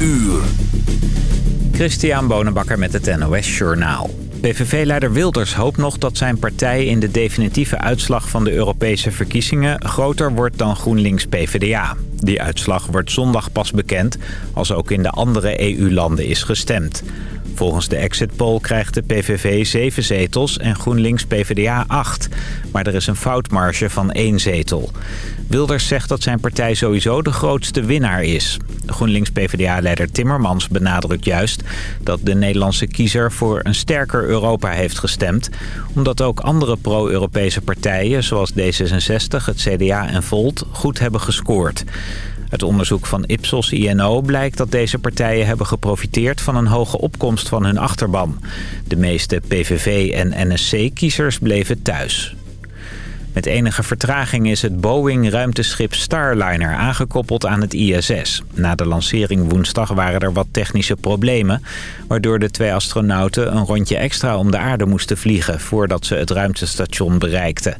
uur. Christian Bonenbakker met het NOS Journaal. PVV-leider Wilders hoopt nog dat zijn partij in de definitieve uitslag van de Europese verkiezingen groter wordt dan GroenLinks-PVDA. Die uitslag wordt zondag pas bekend, als ook in de andere EU-landen is gestemd. Volgens de exit poll krijgt de PVV 7 zetels en GroenLinks PvdA 8. Maar er is een foutmarge van 1 zetel. Wilders zegt dat zijn partij sowieso de grootste winnaar is. GroenLinks PvdA-leider Timmermans benadrukt juist dat de Nederlandse kiezer voor een sterker Europa heeft gestemd. Omdat ook andere pro-Europese partijen zoals D66, het CDA en Volt goed hebben gescoord. Het onderzoek van Ipsos INO blijkt dat deze partijen hebben geprofiteerd van een hoge opkomst van hun achterban. De meeste PVV- en NSC-kiezers bleven thuis. Met enige vertraging is het Boeing-ruimteschip Starliner aangekoppeld aan het ISS. Na de lancering woensdag waren er wat technische problemen... waardoor de twee astronauten een rondje extra om de aarde moesten vliegen... voordat ze het ruimtestation bereikten.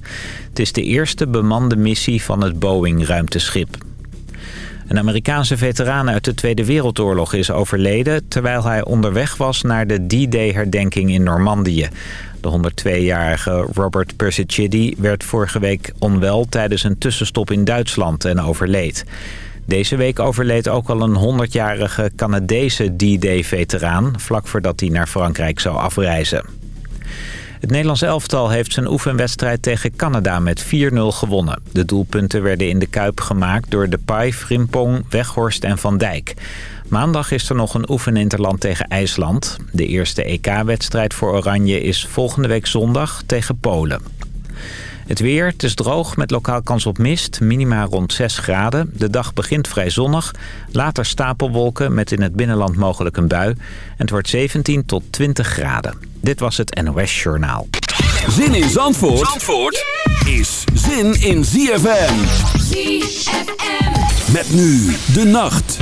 Het is de eerste bemande missie van het Boeing-ruimteschip. Een Amerikaanse veteraan uit de Tweede Wereldoorlog is overleden... terwijl hij onderweg was naar de D-Day-herdenking in Normandië. De 102-jarige Robert Persicidi werd vorige week onwel tijdens een tussenstop in Duitsland en overleed. Deze week overleed ook al een 100-jarige Canadese D-Day-veteraan... vlak voordat hij naar Frankrijk zou afreizen. Het Nederlands elftal heeft zijn oefenwedstrijd tegen Canada met 4-0 gewonnen. De doelpunten werden in de Kuip gemaakt door Depay, Frimpong, Weghorst en Van Dijk. Maandag is er nog een oefeninterland tegen IJsland. De eerste EK-wedstrijd voor Oranje is volgende week zondag tegen Polen. Het weer, het is droog met lokaal kans op mist, minima rond 6 graden. De dag begint vrij zonnig, later stapelwolken met in het binnenland mogelijk een bui. En het wordt 17 tot 20 graden. Dit was het NOS Journaal. Zin in Zandvoort, Zandvoort is zin in ZFM. ZFM. Met nu de nacht.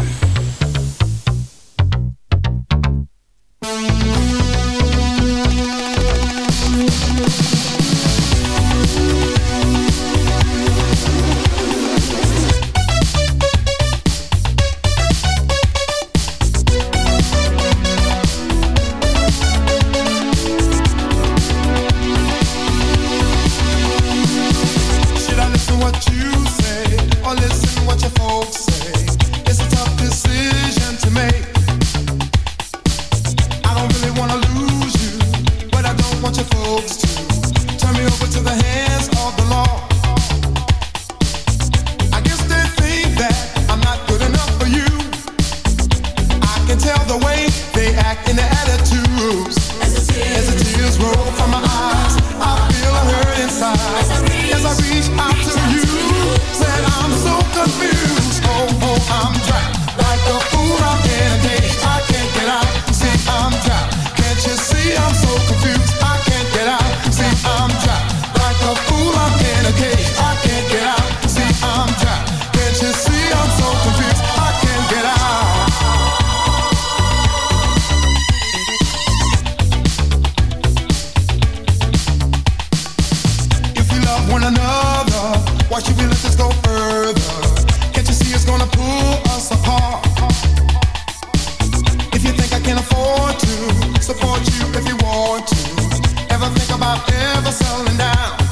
afford to support you if you want to. Ever think about ever selling down?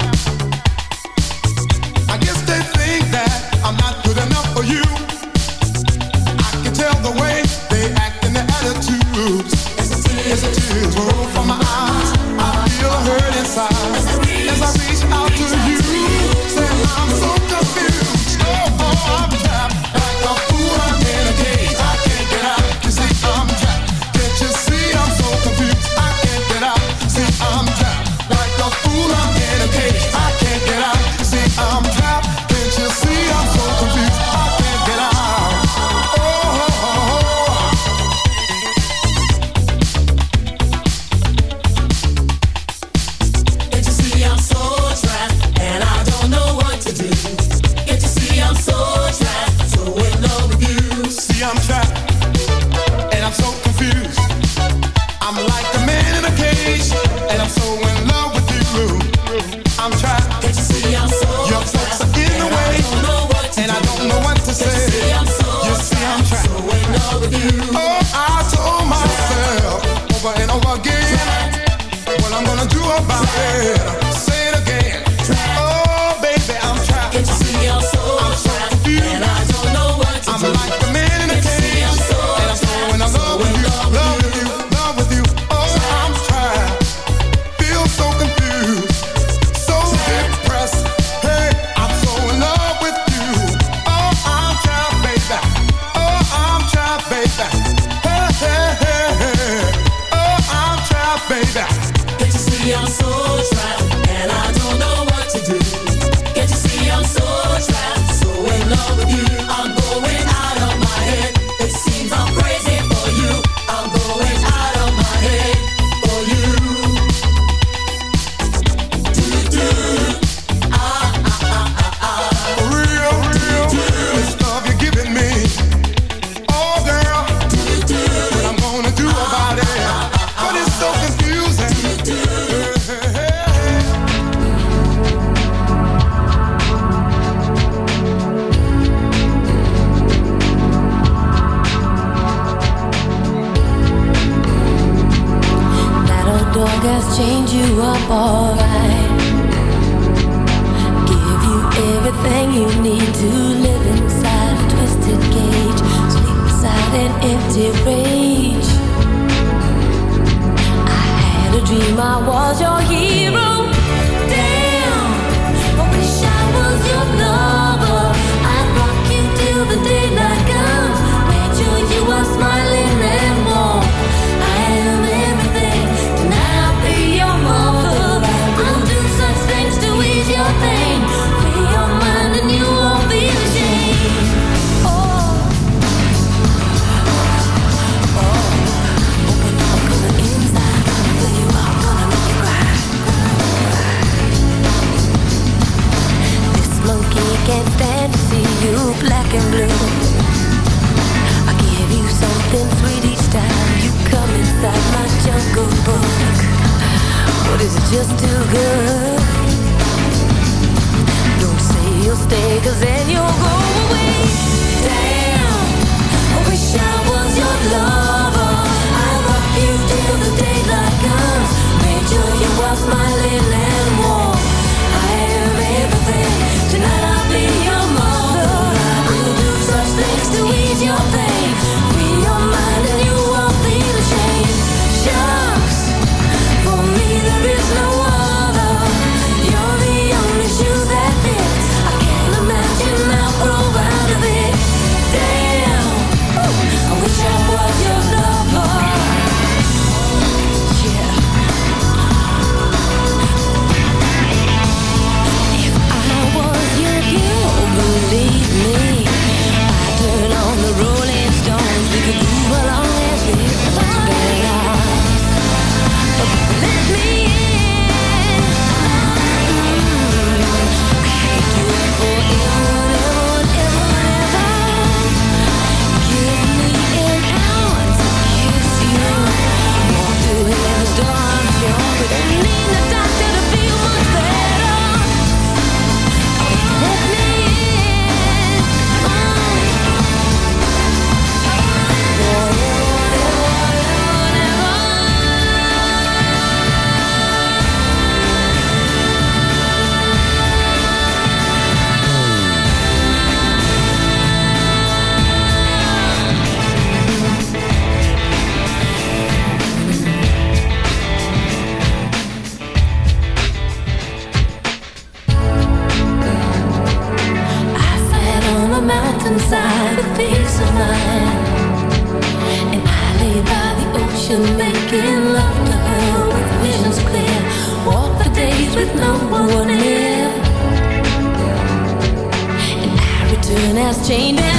chained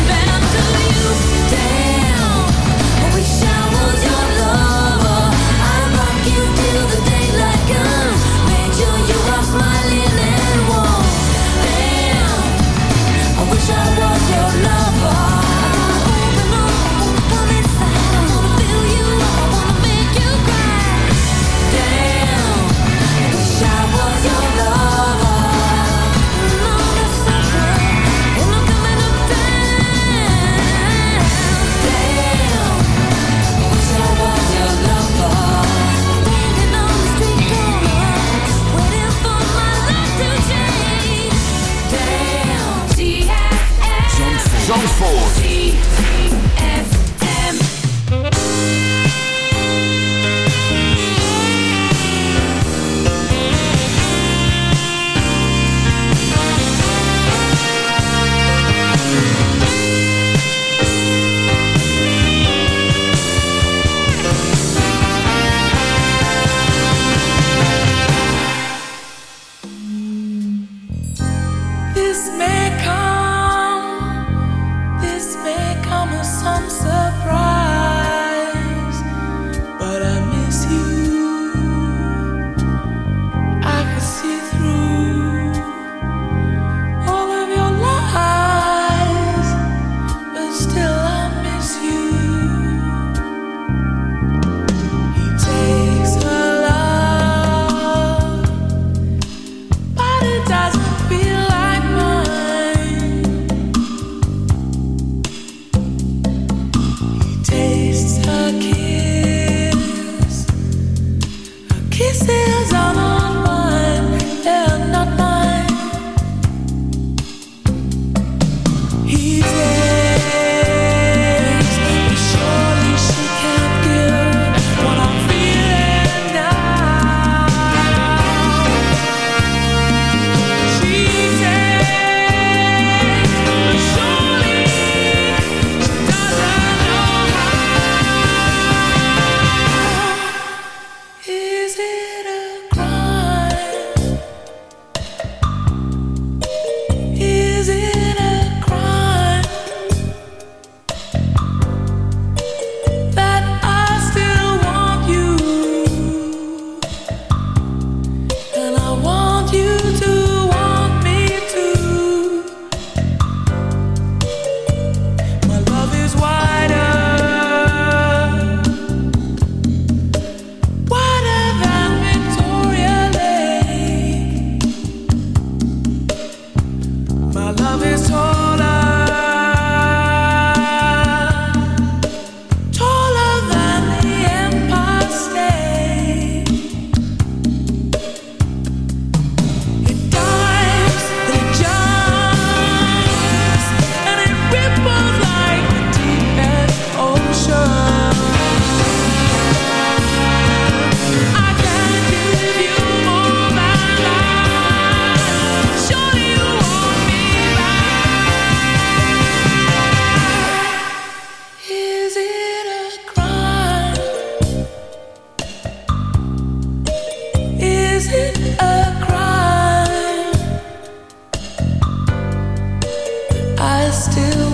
still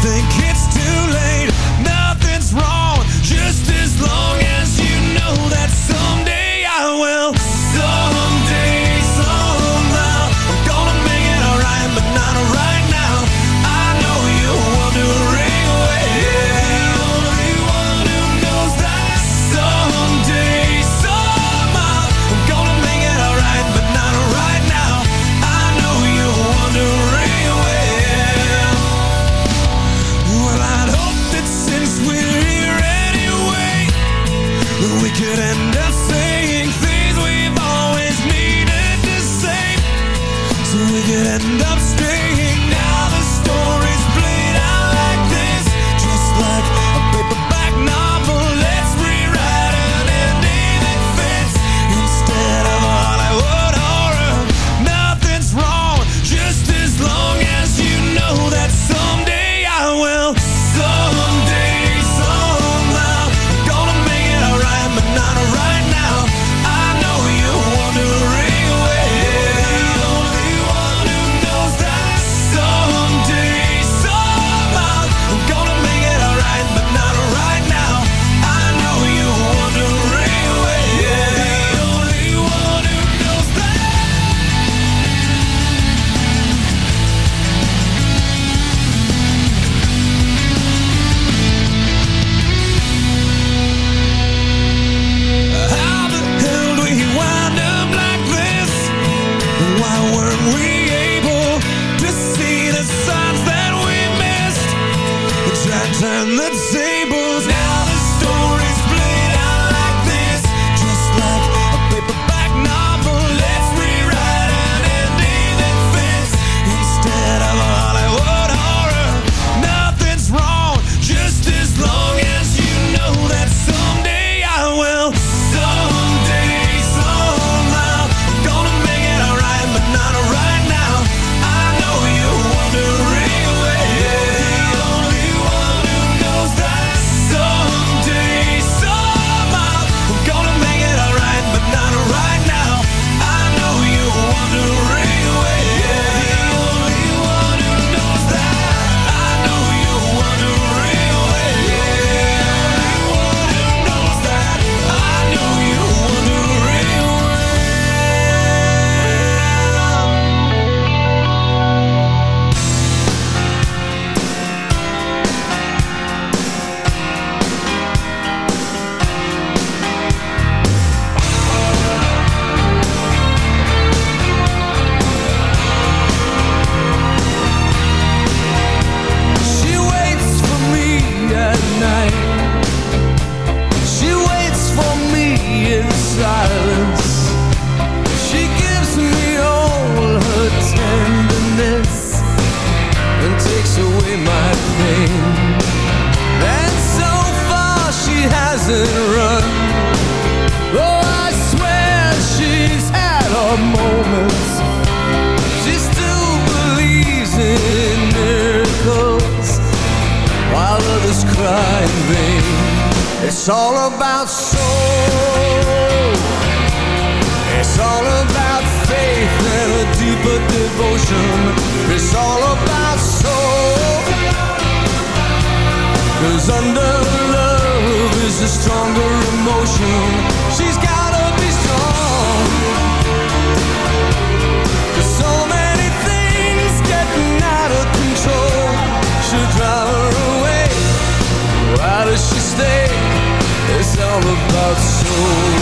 think it's too late. Cause under love is a stronger emotion. She's gotta be strong. So many things getting out of control. Should drive her away. Why does she stay? It's all about soul.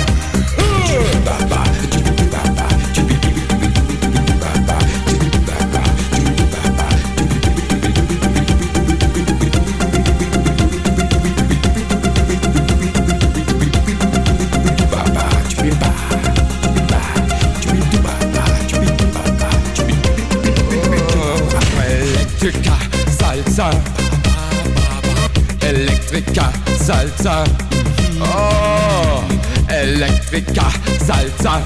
Elektriker, Salsa. Oh. Elektriker, Salzer,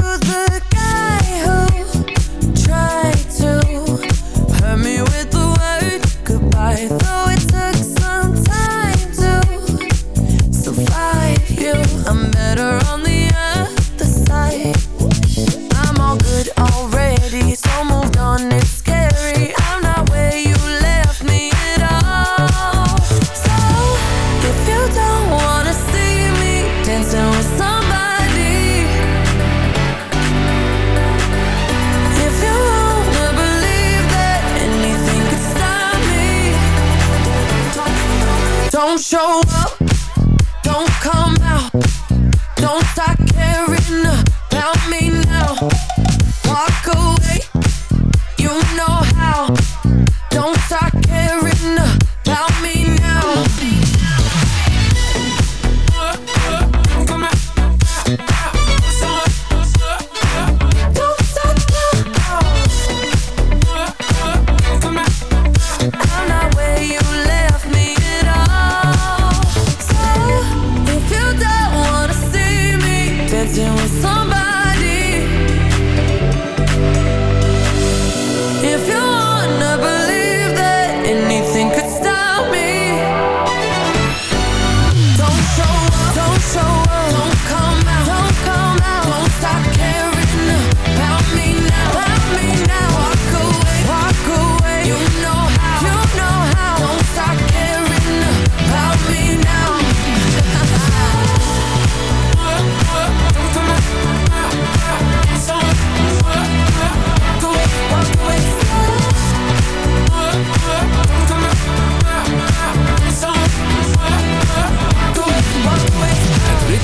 the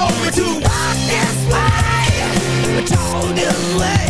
told me to walk this way. I told him late.